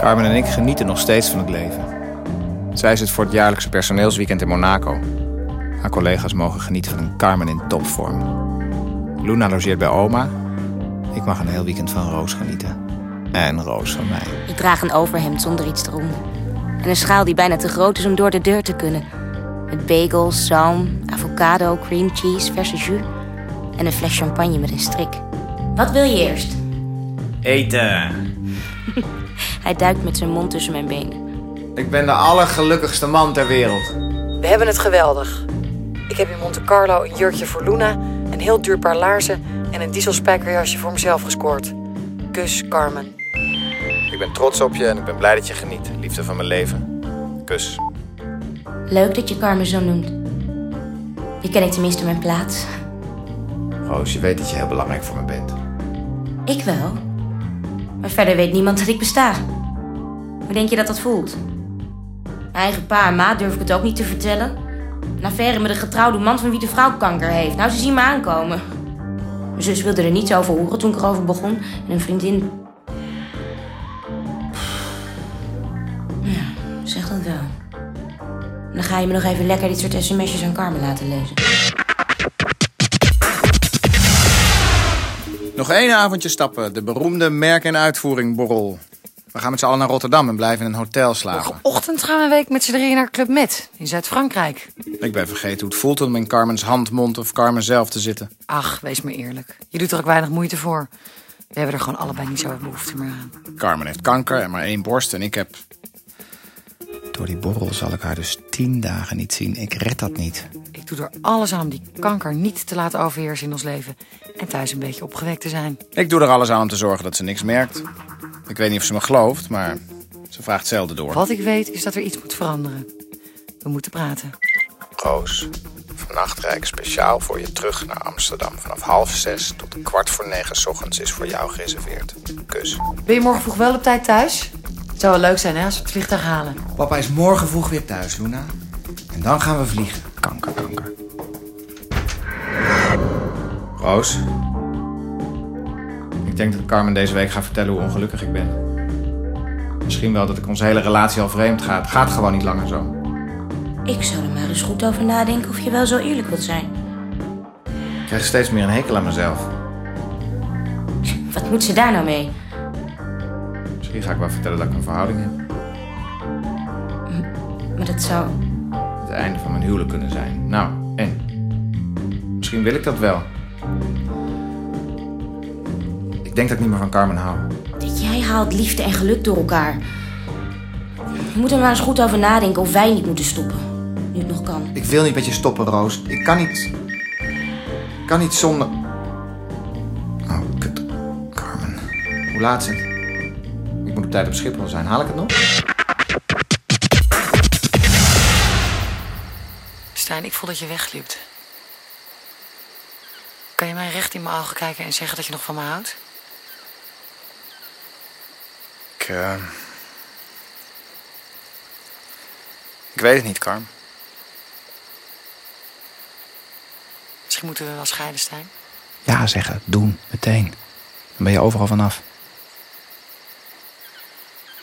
Carmen en ik genieten nog steeds van het leven. Zij zit voor het jaarlijkse personeelsweekend in Monaco. Haar collega's mogen genieten van een Carmen in topvorm. Luna logeert bij oma. Ik mag een heel weekend van Roos genieten. En Roos van mij. Ik draag een overhemd zonder iets eronder. En een schaal die bijna te groot is om door de deur te kunnen. Met bagels, zalm, avocado, cream cheese, verse jus. En een fles champagne met een strik. Wat wil je eerst? Eten. Hij duikt met zijn mond tussen mijn benen. Ik ben de allergelukkigste man ter wereld. We hebben het geweldig. Ik heb in Monte Carlo een jurkje voor Luna, een heel duur paar laarzen en een dieselspijkerjasje voor mezelf gescoord. Kus, Carmen. Ik ben trots op je en ik ben blij dat je geniet. Liefde van mijn leven. Kus. Leuk dat je Carmen zo noemt. Je ken ik tenminste mijn plaats. Roos, je weet dat je heel belangrijk voor me bent. Ik wel. Maar verder weet niemand dat ik besta. Hoe denk je dat dat voelt? Mijn eigen pa en ma durf ik het ook niet te vertellen. Een affaire met een getrouwde man van wie de vrouw kanker heeft. Nou, ze zien me aankomen. Mijn zus wilde er niets over horen toen ik erover begon. En een vriendin... Ja, zeg dat wel. Dan ga je me nog even lekker dit soort sms'jes aan Carmen laten lezen. Nog één avondje stappen. De beroemde merk- en uitvoeringborrel. We gaan met z'n allen naar Rotterdam en blijven in een hotel slapen. Morgenochtend gaan we een week met z'n drieën naar Club Med in Zuid-Frankrijk. Ik ben vergeten hoe het voelt om in Carmen's hand, mond of Carmen zelf te zitten. Ach, wees maar eerlijk. Je doet er ook weinig moeite voor. We hebben er gewoon allebei niet zo behoefte meer aan. Carmen heeft kanker en maar één borst en ik heb... Door die borrel zal ik haar dus tien dagen niet zien. Ik red dat niet. Ik doe er alles aan om die kanker niet te laten overheersen in ons leven. En thuis een beetje opgewekt te zijn. Ik doe er alles aan om te zorgen dat ze niks merkt. Ik weet niet of ze me gelooft, maar ze vraagt zelden door. Wat ik weet is dat er iets moet veranderen. We moeten praten. Roos, vannacht rijd ik speciaal voor je terug naar Amsterdam. Vanaf half zes tot kwart voor negen 's ochtends is voor jou gereserveerd. Kus. Ben je morgen vroeg wel op tijd thuis? Het zou wel leuk zijn hè, als we het vliegtuig halen. Papa is morgen vroeg weer thuis, Luna. En dan gaan we vliegen. Kanker, Roos. Ik denk dat Carmen deze week gaat vertellen hoe ongelukkig ik ben. Misschien wel dat ik onze hele relatie al vreemd gaat. Gaat gewoon niet langer zo. Ik zou er maar eens goed over nadenken of je wel zo eerlijk wilt zijn. Ik krijg steeds meer een hekel aan mezelf. Wat moet ze daar nou mee? Misschien ga ik wel vertellen dat ik een verhouding heb. Maar dat zou... Het einde van mijn huwelijk kunnen zijn. Nou, en? Misschien wil ik dat wel. Ik denk dat ik niet meer van Carmen hou. Jij haalt liefde en geluk door elkaar. Je moet er maar eens goed over nadenken of wij niet moeten stoppen. Nu het nog kan. Ik wil niet met je stoppen, Roos. Ik kan niet... Ik kan niet zonder... Oh, kut. Carmen. Hoe laat is het? Ik moet op tijd op Schiphol zijn. Haal ik het nog? Stijn, ik voel dat je wegliep. Kan je mij recht in mijn ogen kijken en zeggen dat je nog van me houdt? Ik... eh, Ik weet het niet, Carm. Misschien moeten we wel scheiden, Stijn. Ja zeggen. Doen. Meteen. Dan ben je overal vanaf.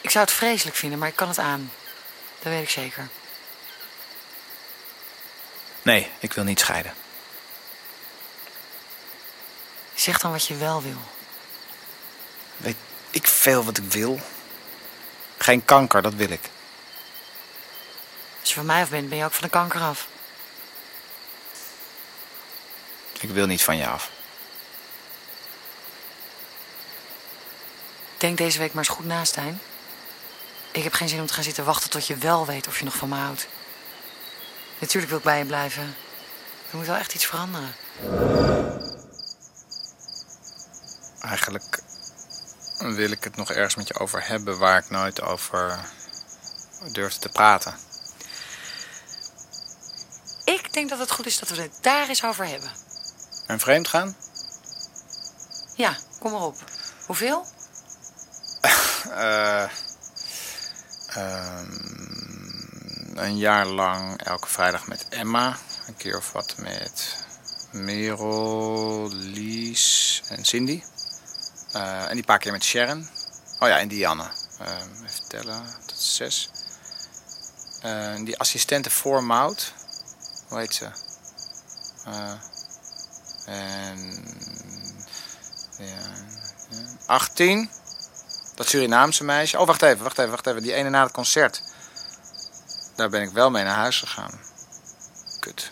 Ik zou het vreselijk vinden, maar ik kan het aan. Dat weet ik zeker. Nee, ik wil niet scheiden. Zeg dan wat je wel wil. Weet ik veel wat ik wil? Geen kanker, dat wil ik. Als je van mij af bent, ben je ook van de kanker af. Ik wil niet van je af. Denk deze week maar eens goed na, Stijn. Ik heb geen zin om te gaan zitten wachten tot je wel weet of je nog van me houdt. Natuurlijk wil ik bij je blijven. Er moet wel echt iets veranderen. Eigenlijk wil ik het nog ergens met je over hebben waar ik nooit over durfde te praten. Ik denk dat het goed is dat we het daar eens over hebben. En vreemd gaan? Ja, kom maar op. Hoeveel? Eh, ehm, een jaar lang elke vrijdag met Emma. Een keer of wat met Merel, Lies en Cindy. Eh, en die paar keer met Sharon. Oh ja, en Dianne. Ehm, even tellen, dat is zes. Eh, die assistente voor Mout, hoe heet ze? Eh, en... Ja, 18. Dat Surinaamse meisje. Oh, wacht even, wacht even, wacht even. Die ene na het concert. Daar ben ik wel mee naar huis gegaan. Kut.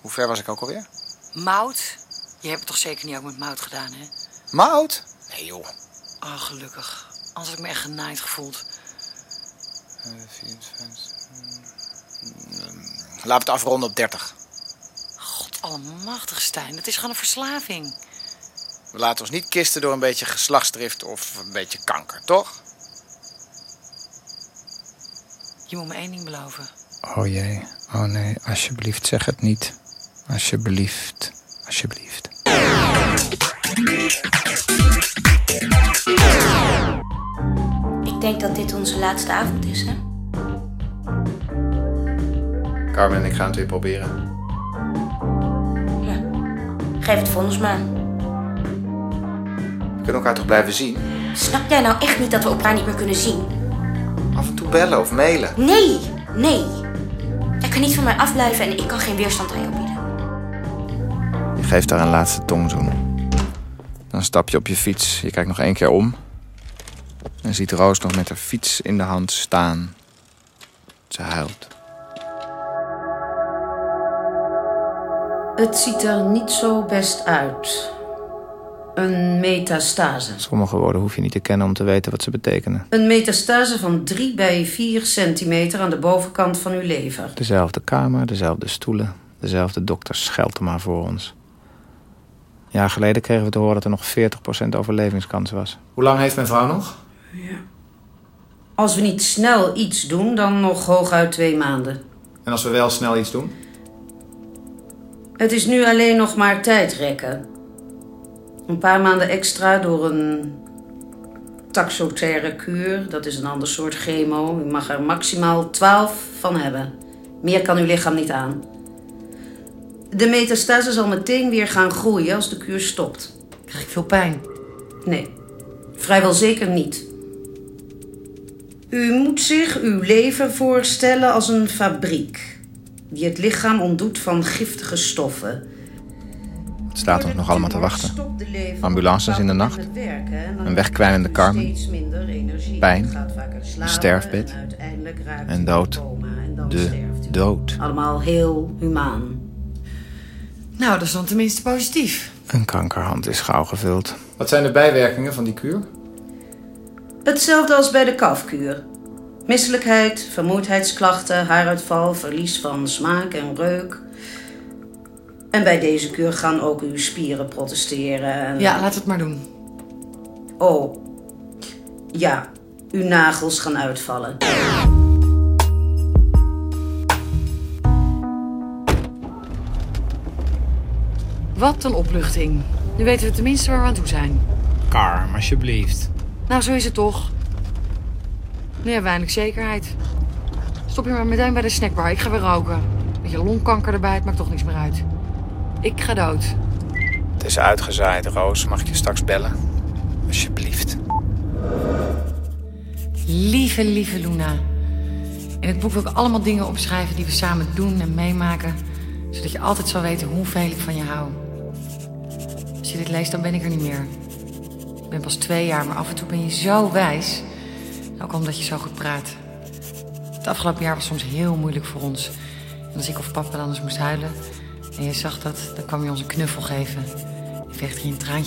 Hoe ver was ik ook alweer? Mout? Je hebt het toch zeker niet ook met mout gedaan, hè? Mout? Nee joh. Oh, gelukkig. Anders had ik me echt genaaid gevoeld. Eh, 24. Laten we het afronden op 30. God allemachtig, Stijn. Dat is gewoon een verslaving. We laten ons niet kisten door een beetje geslachtsdrift of een beetje kanker, toch? Je moet me één ding beloven. Oh jee. Oh nee, alsjeblieft zeg het niet. Alsjeblieft. Alsjeblieft. Ik denk dat dit onze laatste avond is, hè? Carmen en ik gaan het weer proberen. Ja. Geef het vonnis maar. We kunnen elkaar toch blijven zien? Snap jij nou echt niet dat we elkaar niet meer kunnen zien? Af en toe bellen of mailen. Nee, nee. Jij kan niet van mij afblijven en ik kan geen weerstand aan jou bieden. Je geeft haar een laatste tongzoen. Dan stap je op je fiets. Je kijkt nog één keer om. En ziet Roos nog met haar fiets in de hand staan. Ze huilt. Het ziet er niet zo best uit. Een metastase. Sommige woorden hoef je niet te kennen om te weten wat ze betekenen. Een metastase van 3 bij 4 centimeter aan de bovenkant van uw lever. Dezelfde kamer, dezelfde stoelen, dezelfde dokter scheldt maar voor ons. Een jaar geleden kregen we te horen dat er nog 40% overlevingskans was. Hoe lang heeft mijn vrouw nog? Als we niet snel iets doen, dan nog hooguit twee maanden. En als we wel snel iets doen? Het is nu alleen nog maar tijdrekken. Een paar maanden extra door een taxoterre kuur. Dat is een ander soort chemo. U mag er maximaal 12 van hebben. Meer kan uw lichaam niet aan. De metastase zal meteen weer gaan groeien als de kuur stopt. Krijg ik veel pijn? Nee, vrijwel zeker niet. U moet zich uw leven voorstellen als een fabriek die het lichaam ontdoet van giftige stoffen. Het staat ons nog allemaal te wachten. Ambulances in de nacht. Een wegkwijnende Carmen. Pijn. Een sterfbed. En dood. De dood. Allemaal heel humaan. Nou, dat is dan tenminste positief. Een kankerhand is gauw gevuld. Wat zijn de bijwerkingen van die kuur? Hetzelfde als bij de kalfkuur. Misselijkheid, vermoeidheidsklachten, haaruitval, verlies van smaak en reuk. En bij deze kuur gaan ook uw spieren protesteren. En... Ja, laat het maar doen. Oh, ja, uw nagels gaan uitvallen. Wat een opluchting. Nu weten we tenminste waar we aan toe zijn. Carm, alsjeblieft. Nou, zo is het toch. Nu hebben we eindelijk zekerheid. Stop je maar meteen bij de snackbar. Ik ga weer roken. Beetje longkanker erbij, het maakt toch niks meer uit. Ik ga dood. Het is uitgezaaid, Roos. Mag ik je straks bellen? Alsjeblieft. Lieve, lieve Luna. In het boek wil ik allemaal dingen opschrijven die we samen doen en meemaken. Zodat je altijd zal weten hoeveel ik van je hou. Je dit leest, dan ben ik er niet meer. Ik ben pas twee jaar, maar af en toe ben je zo wijs. Ook omdat je zo goed praat. Het afgelopen jaar was soms heel moeilijk voor ons. En als ik of papa dan eens moest huilen... en je zag dat, dan kwam je ons een knuffel geven. Je veegde je een traantje